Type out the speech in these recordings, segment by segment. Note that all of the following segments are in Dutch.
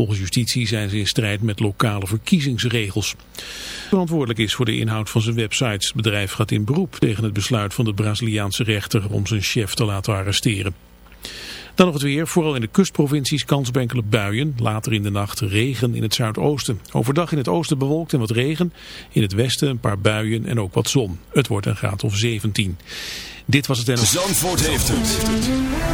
Volgens justitie zijn ze in strijd met lokale verkiezingsregels. Verantwoordelijk is voor de inhoud van zijn websites. Het bedrijf gaat in beroep tegen het besluit van de Braziliaanse rechter om zijn chef te laten arresteren. Dan nog het weer, vooral in de kustprovincies kans op enkele buien. Later in de nacht regen in het zuidoosten. Overdag in het oosten bewolkt en wat regen. In het westen een paar buien en ook wat zon. Het wordt een graad of 17. Dit was het en... Zandvoort heeft het.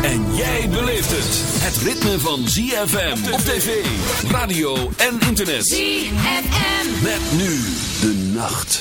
En jij beleeft het. Het ritme van ZFM op tv, radio en internet. ZFM. Met nu de nacht.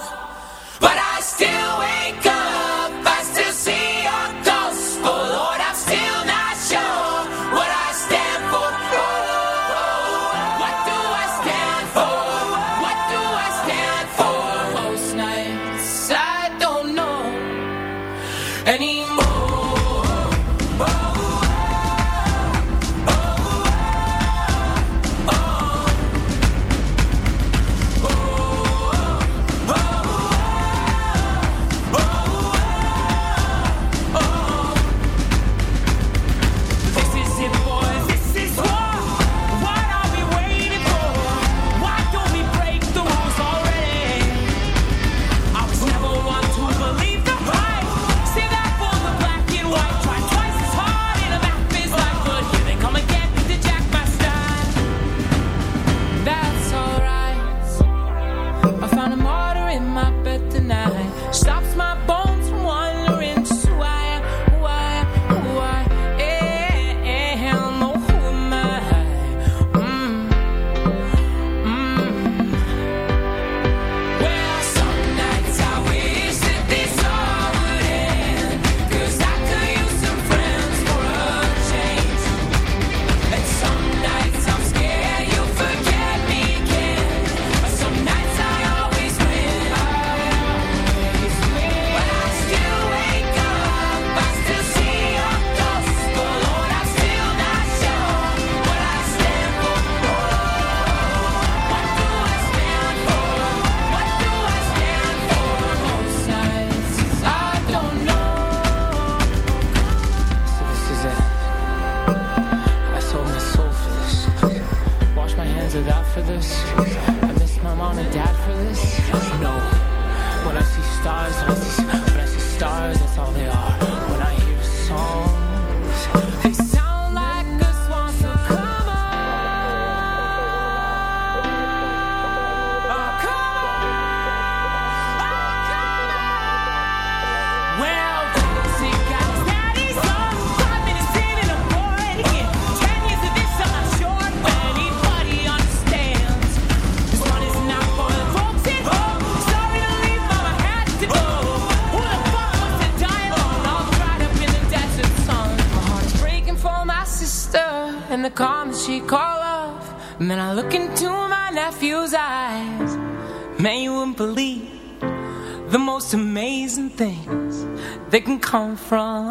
they can come from.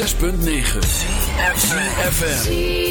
106.9 FM.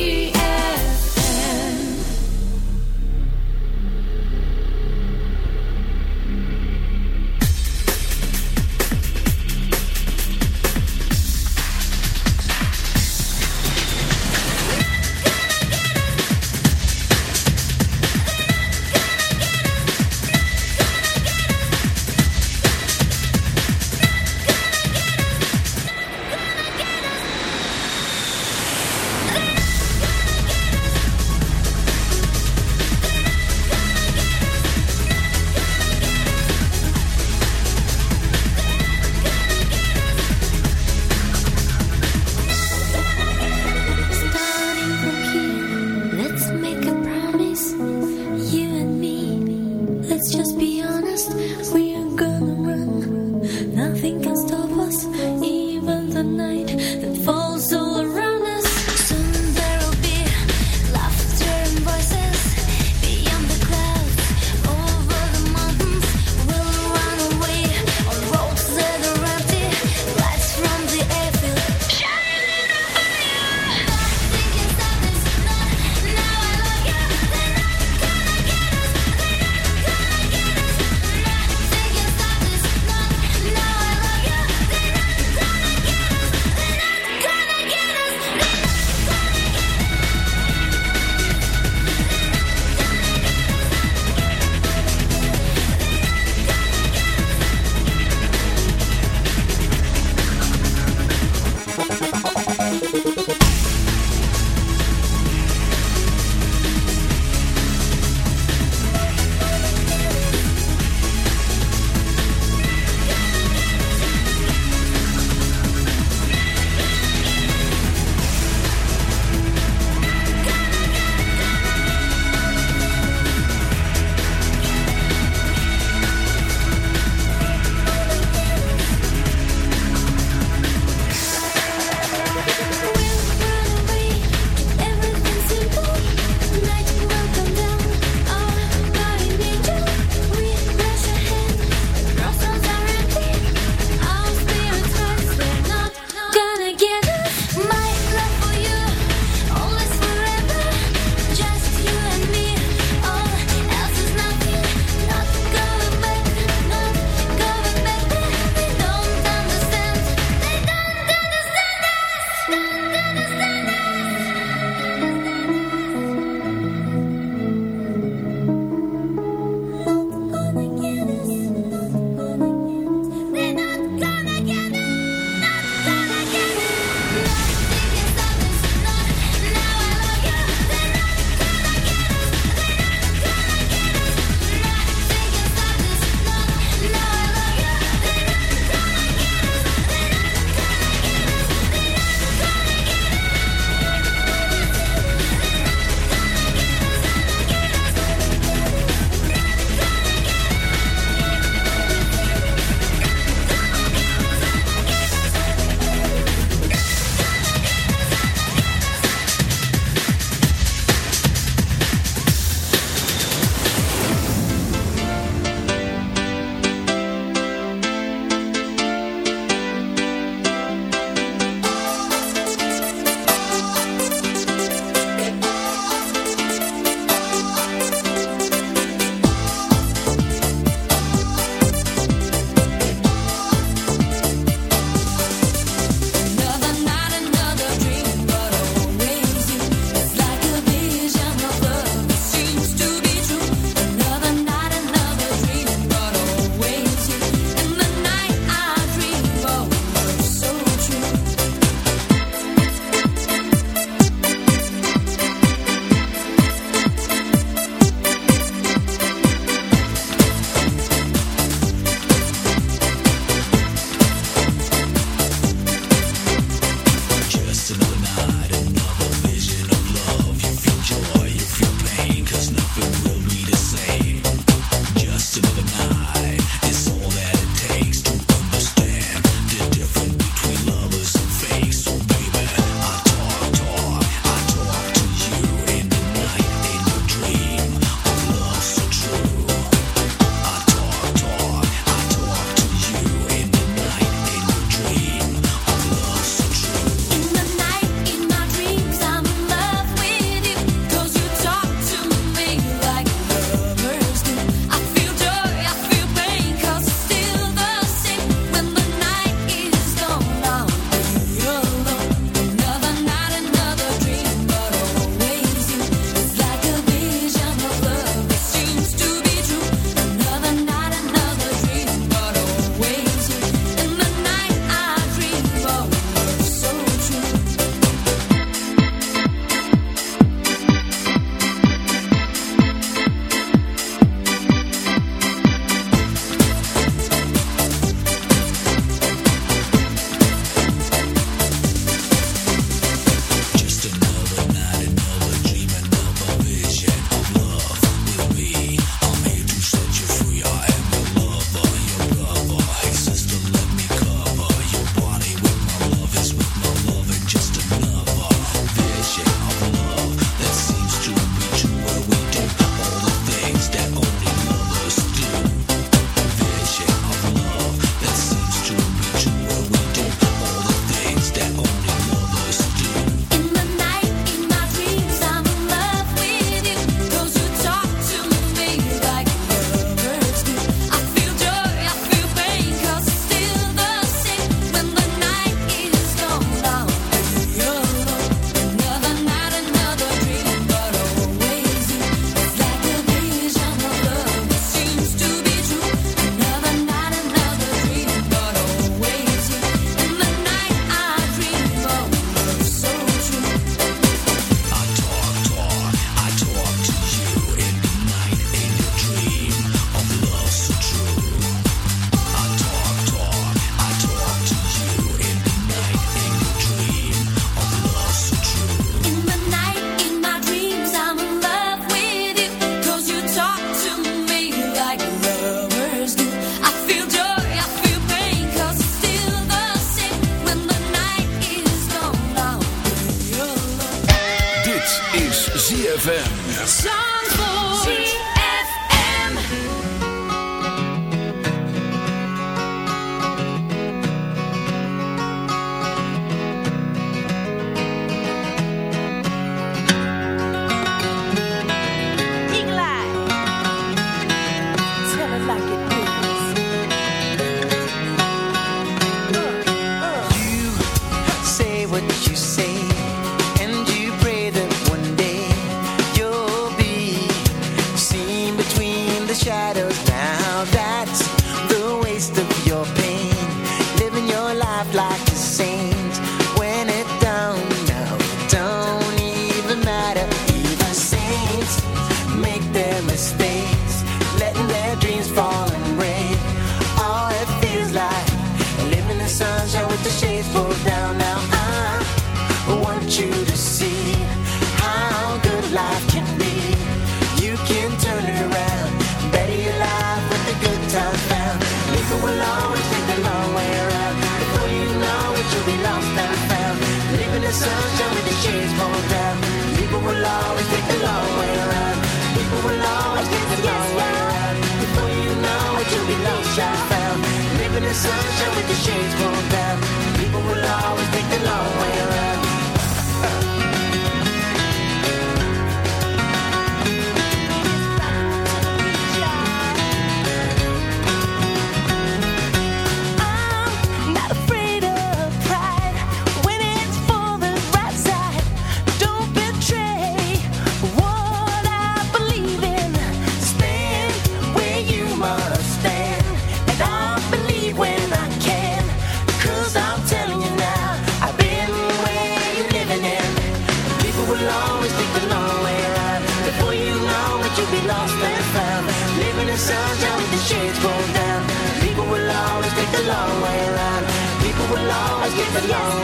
belong.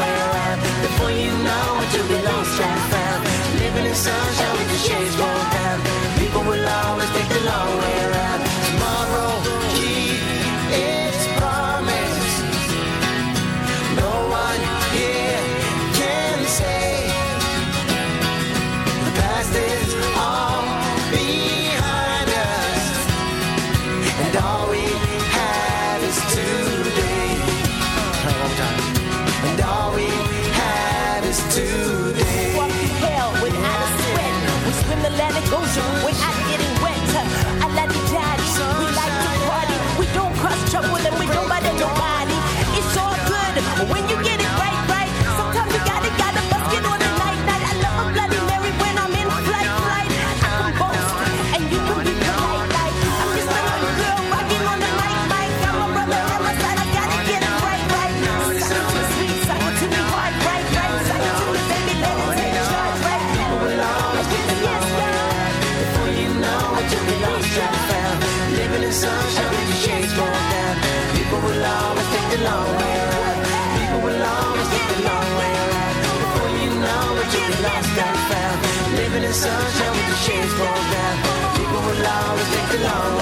alone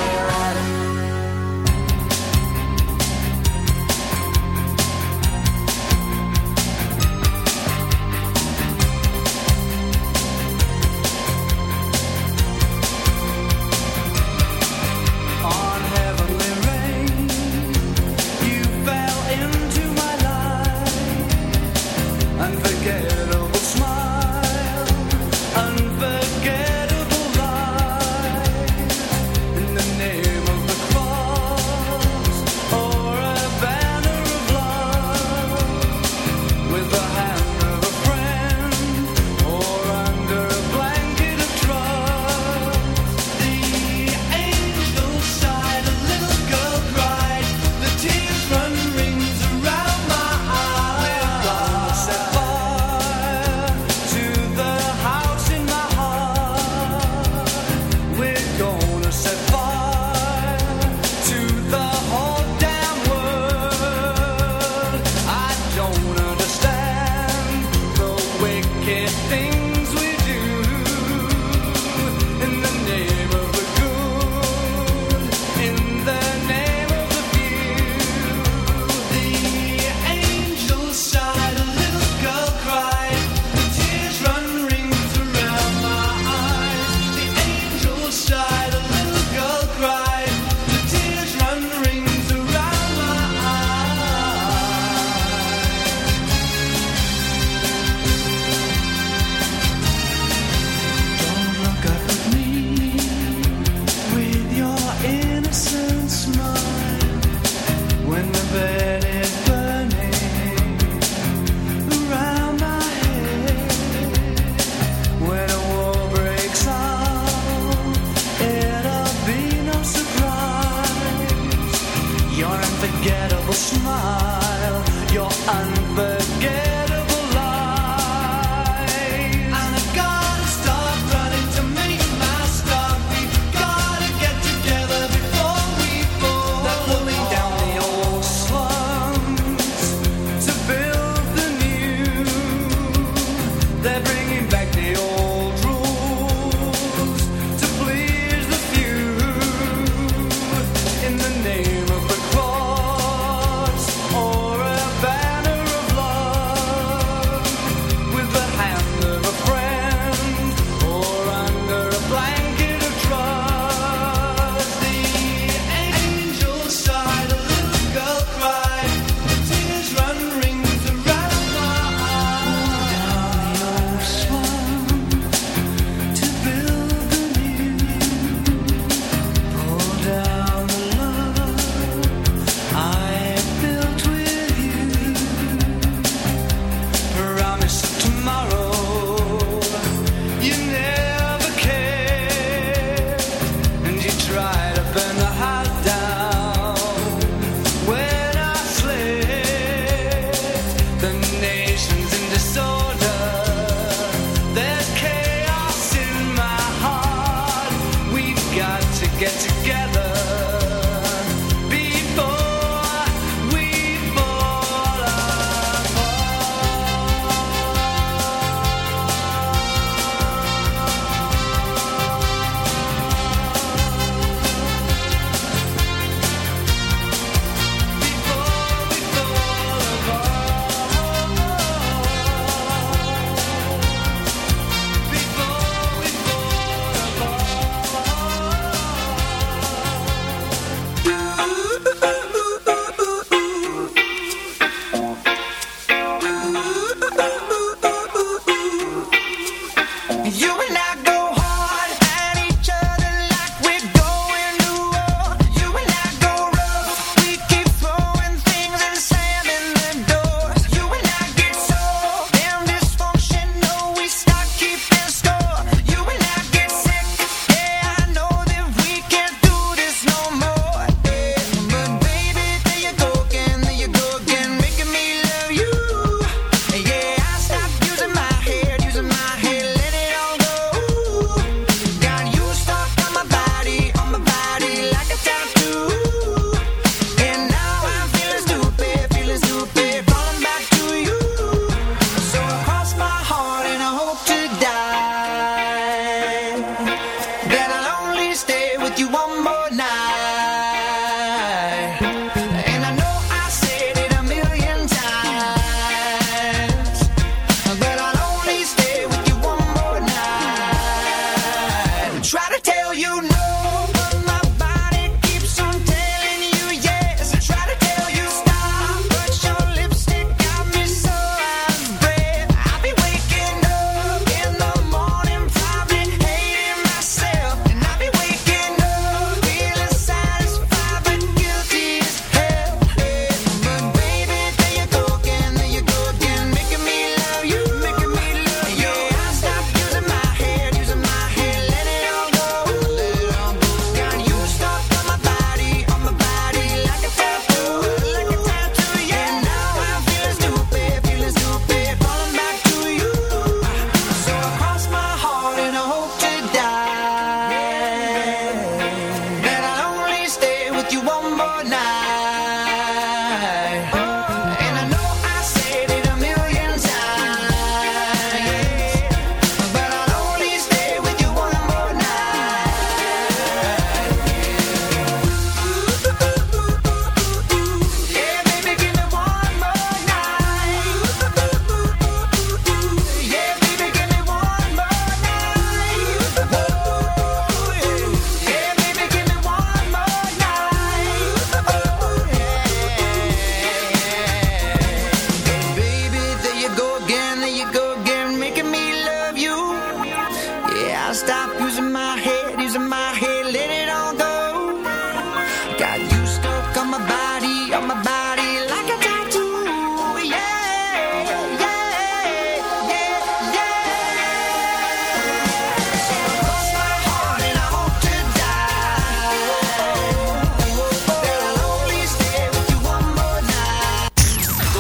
the nation's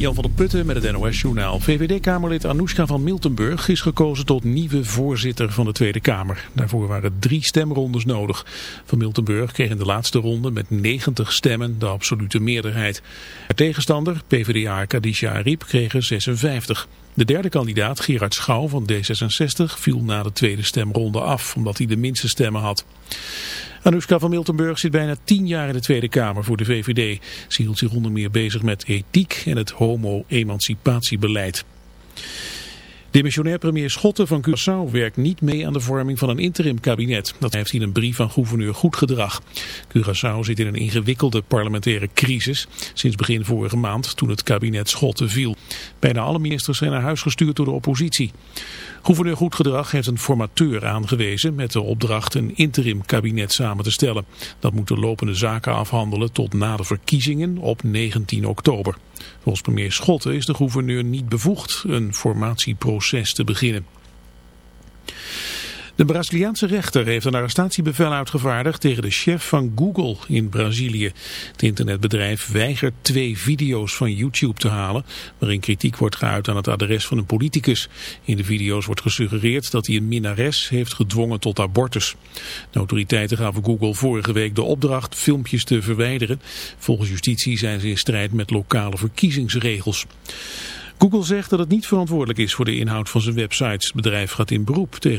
Jan van der Putten met het NOS-journaal. VVD-kamerlid Anoushka van Miltenburg is gekozen tot nieuwe voorzitter van de Tweede Kamer. Daarvoor waren drie stemrondes nodig. Van Miltenburg kreeg in de laatste ronde met 90 stemmen de absolute meerderheid. Haar tegenstander, PvdA Kadisha Ariep, kreeg er 56. De derde kandidaat, Gerard Schouw van D66, viel na de tweede stemronde af, omdat hij de minste stemmen had. Anoushka van Miltenburg zit bijna tien jaar in de Tweede Kamer voor de VVD. Ze hield zich onder meer bezig met ethiek en het homo-emancipatiebeleid. Demissionair premier Schotten van Curaçao werkt niet mee aan de vorming van een interim kabinet. Dat heeft hij in een brief van gouverneur Goedgedrag. Curaçao zit in een ingewikkelde parlementaire crisis sinds begin vorige maand toen het kabinet Schotten viel. Bijna alle ministers zijn naar huis gestuurd door de oppositie. Gouverneur Goedgedrag heeft een formateur aangewezen met de opdracht een interim kabinet samen te stellen. Dat moet de lopende zaken afhandelen tot na de verkiezingen op 19 oktober. Volgens premier Schotten is de gouverneur niet bevoegd een formatieproces te beginnen. De Braziliaanse rechter heeft een arrestatiebevel uitgevaardigd tegen de chef van Google in Brazilië. Het internetbedrijf weigert twee video's van YouTube te halen, waarin kritiek wordt geuit aan het adres van een politicus. In de video's wordt gesuggereerd dat hij een minnares heeft gedwongen tot abortus. De autoriteiten gaven Google vorige week de opdracht filmpjes te verwijderen. Volgens justitie zijn ze in strijd met lokale verkiezingsregels. Google zegt dat het niet verantwoordelijk is voor de inhoud van zijn websites. Het bedrijf gaat in beroep tegen